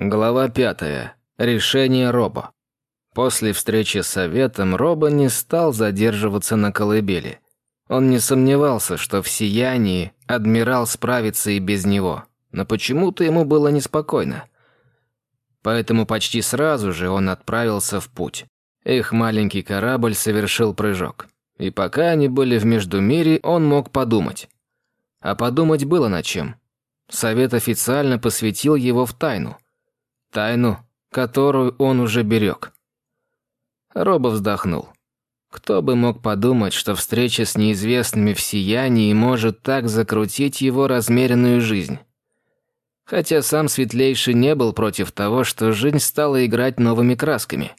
Глава пятая. Решение Роба. После встречи с Советом Роба не стал задерживаться на колыбели. Он не сомневался, что в сиянии адмирал справится и без него, но почему-то ему было неспокойно. Поэтому почти сразу же он отправился в путь. Их маленький корабль совершил прыжок. И пока они были в Междумире, он мог подумать. А подумать было над чем. Совет официально посвятил его в тайну – Тайну, которую он уже берег. Роба вздохнул. Кто бы мог подумать, что встреча с неизвестными в сиянии может так закрутить его размеренную жизнь. Хотя сам Светлейший не был против того, что жизнь стала играть новыми красками.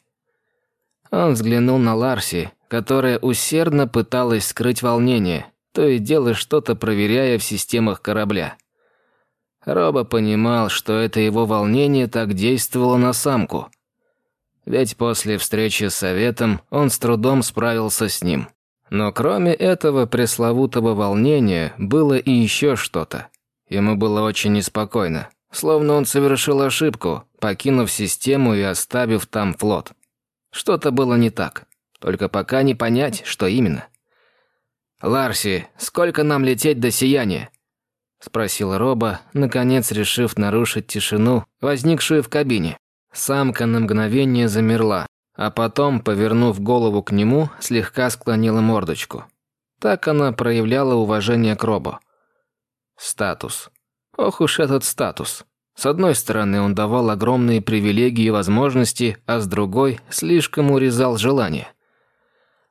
Он взглянул на Ларси, которая усердно пыталась скрыть волнение, то и дело что-то проверяя в системах корабля. Роба понимал, что это его волнение так действовало на самку. Ведь после встречи с Советом он с трудом справился с ним. Но кроме этого пресловутого волнения было и еще что-то. Ему было очень неспокойно, словно он совершил ошибку, покинув систему и оставив там флот. Что-то было не так, только пока не понять, что именно. «Ларси, сколько нам лететь до сияния?» – спросил Роба, наконец решив нарушить тишину, возникшую в кабине. Самка на мгновение замерла, а потом, повернув голову к нему, слегка склонила мордочку. Так она проявляла уважение к Робу. Статус. Ох уж этот статус. С одной стороны, он давал огромные привилегии и возможности, а с другой – слишком урезал желания.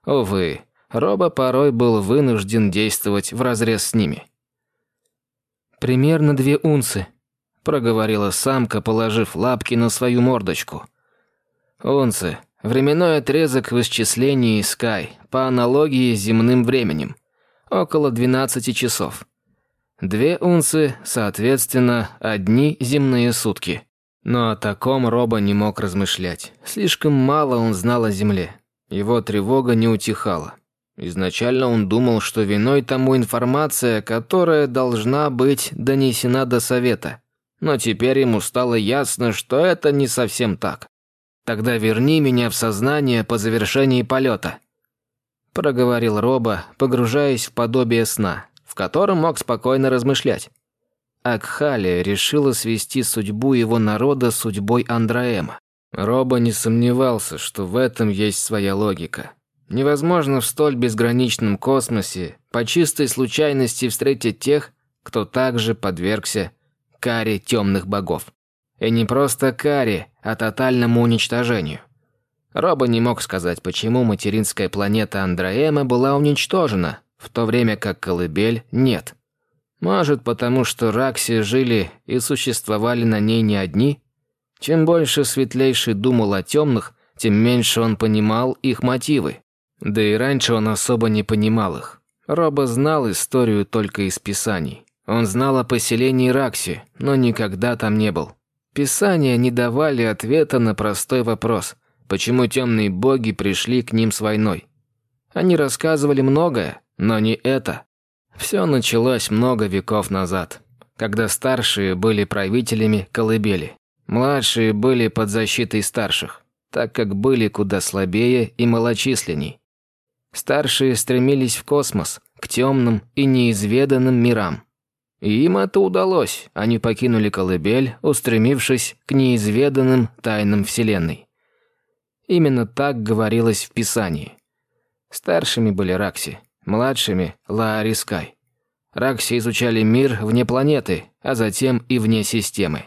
Увы, Роба порой был вынужден действовать вразрез с ними. «Примерно две унцы», – проговорила самка, положив лапки на свою мордочку. «Унцы. Временной отрезок в исчислении Скай, по аналогии с земным временем. Около 12 часов. Две унцы, соответственно, одни земные сутки». Но о таком Роба не мог размышлять. Слишком мало он знал о Земле. Его тревога не утихала. Изначально он думал, что виной тому информация, которая должна быть донесена до совета. Но теперь ему стало ясно, что это не совсем так. «Тогда верни меня в сознание по завершении полета», – проговорил Роба, погружаясь в подобие сна, в котором мог спокойно размышлять. Акхалия решила свести судьбу его народа с судьбой Андраэма. Роба не сомневался, что в этом есть своя логика. Невозможно в столь безграничном космосе по чистой случайности встретить тех, кто также подвергся каре темных богов. И не просто каре, а тотальному уничтожению. Роба не мог сказать, почему материнская планета Андроэма была уничтожена, в то время как Колыбель нет. Может, потому что Ракси жили и существовали на ней не одни? Чем больше Светлейший думал о темных, тем меньше он понимал их мотивы. Да и раньше он особо не понимал их. Роба знал историю только из писаний. Он знал о поселении Ракси, но никогда там не был. Писания не давали ответа на простой вопрос, почему темные боги пришли к ним с войной. Они рассказывали многое, но не это. Все началось много веков назад, когда старшие были правителями колыбели. Младшие были под защитой старших, так как были куда слабее и малочисленней. Старшие стремились в космос, к темным и неизведанным мирам. И им это удалось, они покинули колыбель, устремившись к неизведанным тайнам Вселенной. Именно так говорилось в Писании. Старшими были Ракси, младшими – Лаарискай. Ракси изучали мир вне планеты, а затем и вне системы.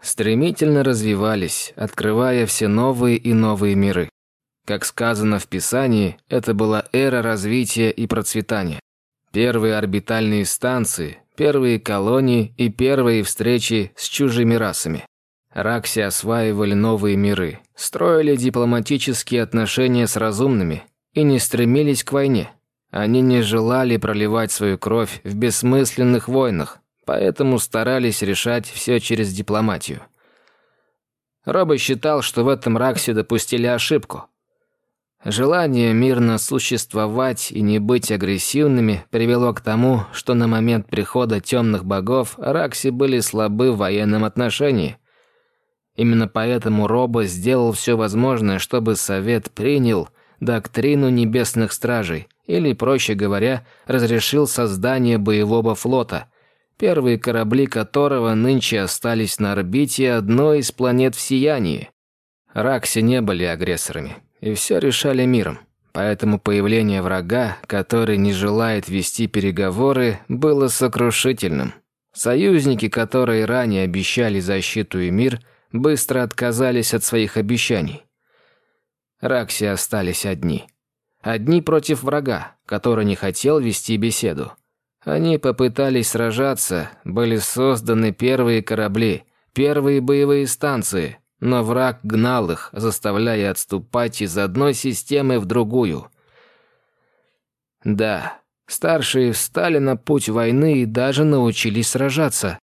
Стремительно развивались, открывая все новые и новые миры. Как сказано в Писании, это была эра развития и процветания. Первые орбитальные станции, первые колонии и первые встречи с чужими расами. Ракси осваивали новые миры, строили дипломатические отношения с разумными и не стремились к войне. Они не желали проливать свою кровь в бессмысленных войнах, поэтому старались решать все через дипломатию. Робо считал, что в этом Раксе допустили ошибку – Желание мирно существовать и не быть агрессивными привело к тому, что на момент прихода темных богов Ракси были слабы в военном отношении. Именно поэтому Робо сделал все возможное, чтобы Совет принял доктрину небесных стражей, или, проще говоря, разрешил создание боевого флота, первые корабли которого нынче остались на орбите одной из планет в сиянии. Ракси не были агрессорами, и все решали миром. Поэтому появление врага, который не желает вести переговоры, было сокрушительным. Союзники, которые ранее обещали защиту и мир, быстро отказались от своих обещаний. Ракси остались одни. Одни против врага, который не хотел вести беседу. Они попытались сражаться, были созданы первые корабли, первые боевые станции, но враг гнал их, заставляя отступать из одной системы в другую. Да, старшие встали на путь войны и даже научились сражаться.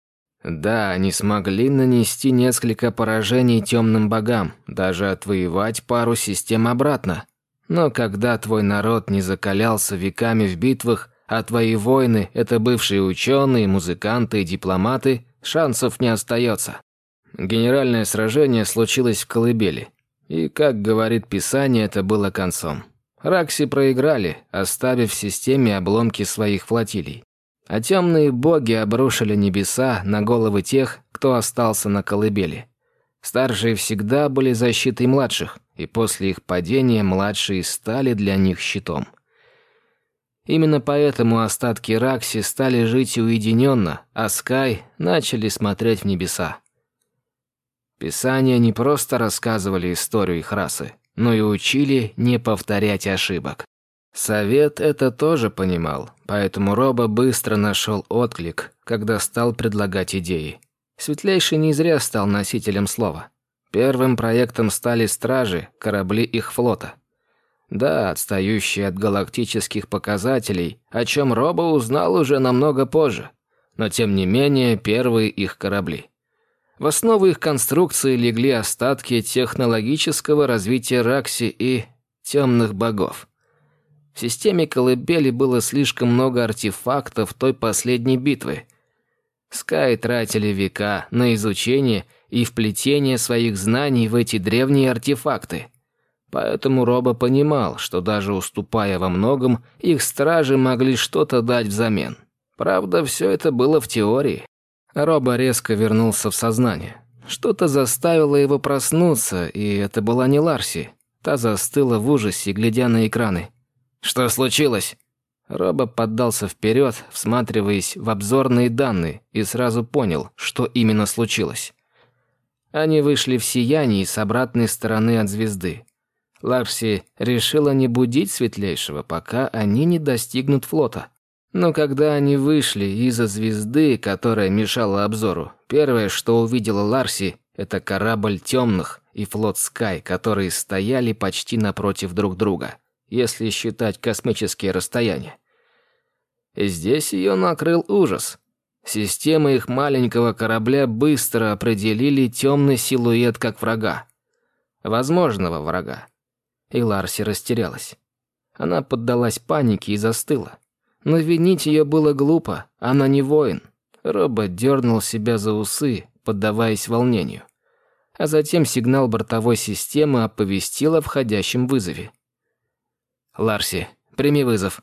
Да, они смогли нанести несколько поражений темным богам, даже отвоевать пару систем обратно. Но когда твой народ не закалялся веками в битвах, а твои воины – это бывшие ученые, музыканты и дипломаты, шансов не остается. Генеральное сражение случилось в Колыбели. И, как говорит Писание, это было концом. Ракси проиграли, оставив в системе обломки своих флотилий. А темные боги обрушили небеса на головы тех, кто остался на Колыбели. Старшие всегда были защитой младших, и после их падения младшие стали для них щитом. Именно поэтому остатки Ракси стали жить уединенно, а Скай начали смотреть в небеса. Писания не просто рассказывали историю их расы, но и учили не повторять ошибок. Совет это тоже понимал, поэтому Роба быстро нашел отклик, когда стал предлагать идеи. Светлейший не зря стал носителем слова. Первым проектом стали стражи, корабли их флота. Да, отстающие от галактических показателей, о чем Роба узнал уже намного позже, но тем не менее первые их корабли. В основу их конструкции легли остатки технологического развития Ракси и темных богов. В системе колыбели было слишком много артефактов той последней битвы. Скай тратили века на изучение и вплетение своих знаний в эти древние артефакты. Поэтому Роба понимал, что даже уступая во многом, их стражи могли что-то дать взамен. Правда, все это было в теории. Роба резко вернулся в сознание. Что-то заставило его проснуться, и это была не Ларси. Та застыла в ужасе, глядя на экраны. «Что случилось?» Роба поддался вперед, всматриваясь в обзорные данные, и сразу понял, что именно случилось. Они вышли в сияние с обратной стороны от звезды. Ларси решила не будить светлейшего, пока они не достигнут флота. Но когда они вышли из-за звезды, которая мешала обзору, первое, что увидела Ларси, это корабль темных и флот Скай, которые стояли почти напротив друг друга, если считать космические расстояния. И здесь ее накрыл ужас. Системы их маленького корабля быстро определили темный силуэт как врага. Возможного врага. И Ларси растерялась. Она поддалась панике и застыла. Но винить ее было глупо, она не воин. Робот дернул себя за усы, поддаваясь волнению. А затем сигнал бортовой системы оповестил о входящем вызове. «Ларси, прими вызов».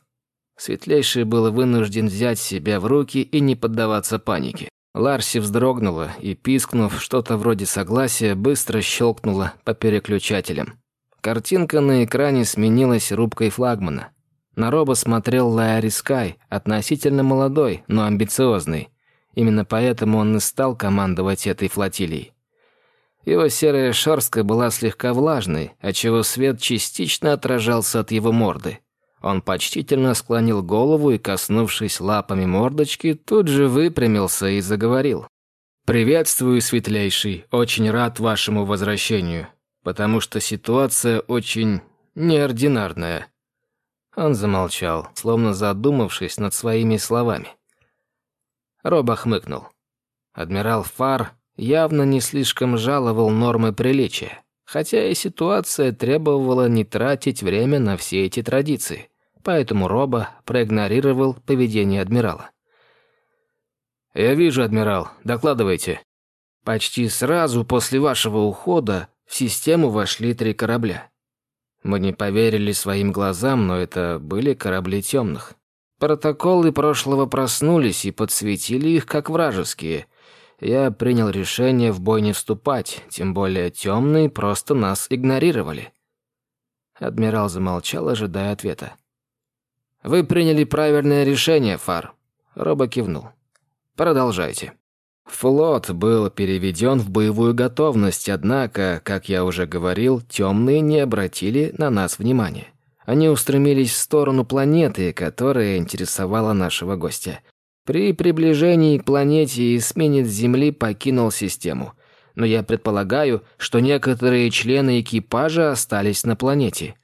Светлейший был вынужден взять себя в руки и не поддаваться панике. Ларси вздрогнула и, пискнув что-то вроде согласия, быстро щелкнула по переключателям. Картинка на экране сменилась рубкой флагмана. На Роба смотрел Лайари Скай, относительно молодой, но амбициозный. Именно поэтому он и стал командовать этой флотилией. Его серая шерстка была слегка влажной, отчего свет частично отражался от его морды. Он почтительно склонил голову и, коснувшись лапами мордочки, тут же выпрямился и заговорил. «Приветствую, светлейший, очень рад вашему возвращению, потому что ситуация очень неординарная. Он замолчал, словно задумавшись над своими словами. Роба хмыкнул. Адмирал Фар явно не слишком жаловал нормы приличия, хотя и ситуация требовала не тратить время на все эти традиции, поэтому Роба проигнорировал поведение адмирала. «Я вижу, адмирал, докладывайте». Почти сразу после вашего ухода в систему вошли три корабля. Мы не поверили своим глазам, но это были корабли темных. Протоколы прошлого проснулись и подсветили их как вражеские. Я принял решение в бой не вступать, тем более темные просто нас игнорировали. Адмирал замолчал, ожидая ответа. «Вы приняли правильное решение, Фар», — Роба кивнул. «Продолжайте». Флот был переведен в боевую готовность, однако, как я уже говорил, темные не обратили на нас внимания. Они устремились в сторону планеты, которая интересовала нашего гостя. При приближении к планете эсминец Земли покинул систему. Но я предполагаю, что некоторые члены экипажа остались на планете.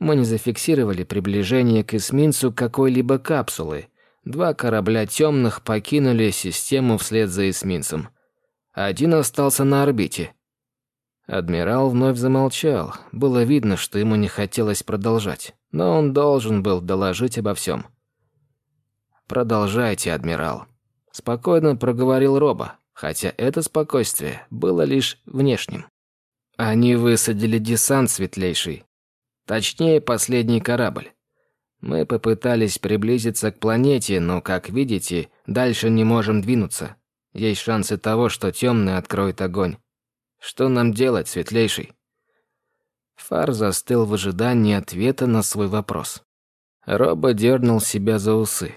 Мы не зафиксировали приближение к эсминцу какой-либо капсулы, Два корабля темных покинули систему вслед за эсминцем. Один остался на орбите. Адмирал вновь замолчал. Было видно, что ему не хотелось продолжать, но он должен был доложить обо всем. «Продолжайте, адмирал», — спокойно проговорил Роба, хотя это спокойствие было лишь внешним. Они высадили десант светлейший. Точнее, последний корабль. Мы попытались приблизиться к планете, но, как видите, дальше не можем двинуться. Есть шансы того, что темный откроет огонь. Что нам делать, светлейший?» Фар застыл в ожидании ответа на свой вопрос. Роба дернул себя за усы.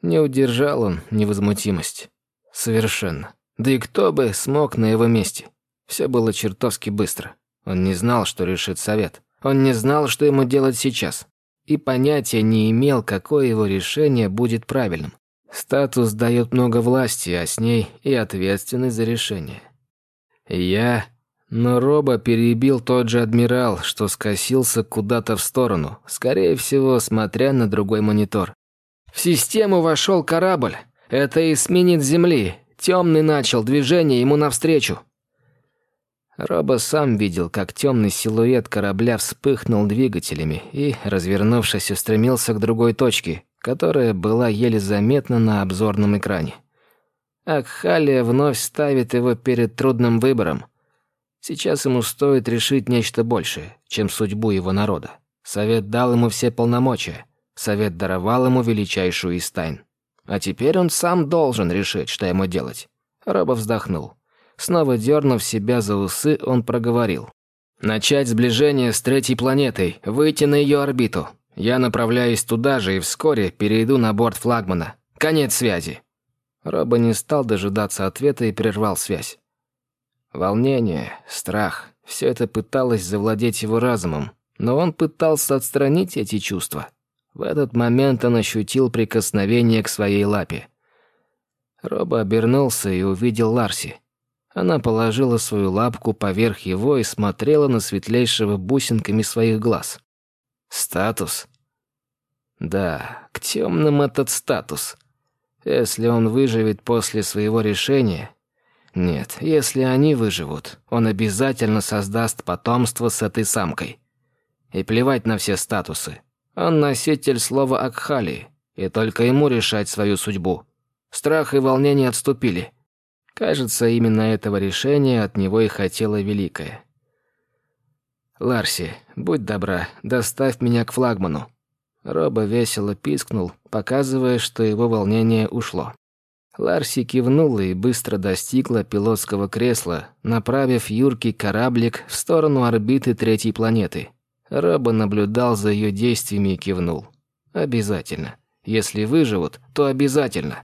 Не удержал он невозмутимость. Совершенно. Да и кто бы смог на его месте? Все было чертовски быстро. Он не знал, что решит совет. Он не знал, что ему делать сейчас и понятия не имел, какое его решение будет правильным. Статус дает много власти, а с ней и ответственность за решение. Я... Но Роба перебил тот же адмирал, что скосился куда-то в сторону, скорее всего, смотря на другой монитор. В систему вошел корабль. Это эсминец Земли. Темный начал движение ему навстречу. Роба сам видел, как темный силуэт корабля вспыхнул двигателями и, развернувшись, устремился к другой точке, которая была еле заметна на обзорном экране. Акхалия вновь ставит его перед трудным выбором. Сейчас ему стоит решить нечто большее, чем судьбу его народа. Совет дал ему все полномочия. Совет даровал ему величайшую из тайн. А теперь он сам должен решить, что ему делать. Роба вздохнул. Снова дернув себя за усы, он проговорил. «Начать сближение с третьей планетой, выйти на ее орбиту. Я направляюсь туда же и вскоре перейду на борт флагмана. Конец связи». Роба не стал дожидаться ответа и прервал связь. Волнение, страх – все это пыталось завладеть его разумом, но он пытался отстранить эти чувства. В этот момент он ощутил прикосновение к своей лапе. Роба обернулся и увидел Ларси. Она положила свою лапку поверх его и смотрела на светлейшего бусинками своих глаз. Статус? Да, к темным этот статус. Если он выживет после своего решения... Нет, если они выживут, он обязательно создаст потомство с этой самкой. И плевать на все статусы. Он носитель слова Акхали, и только ему решать свою судьбу. Страх и волнение отступили. Кажется, именно этого решения от него и хотела Великая. «Ларси, будь добра, доставь меня к флагману». Роба весело пискнул, показывая, что его волнение ушло. Ларси кивнула и быстро достигла пилотского кресла, направив юркий кораблик в сторону орбиты третьей планеты. Роба наблюдал за ее действиями и кивнул. «Обязательно. Если выживут, то обязательно».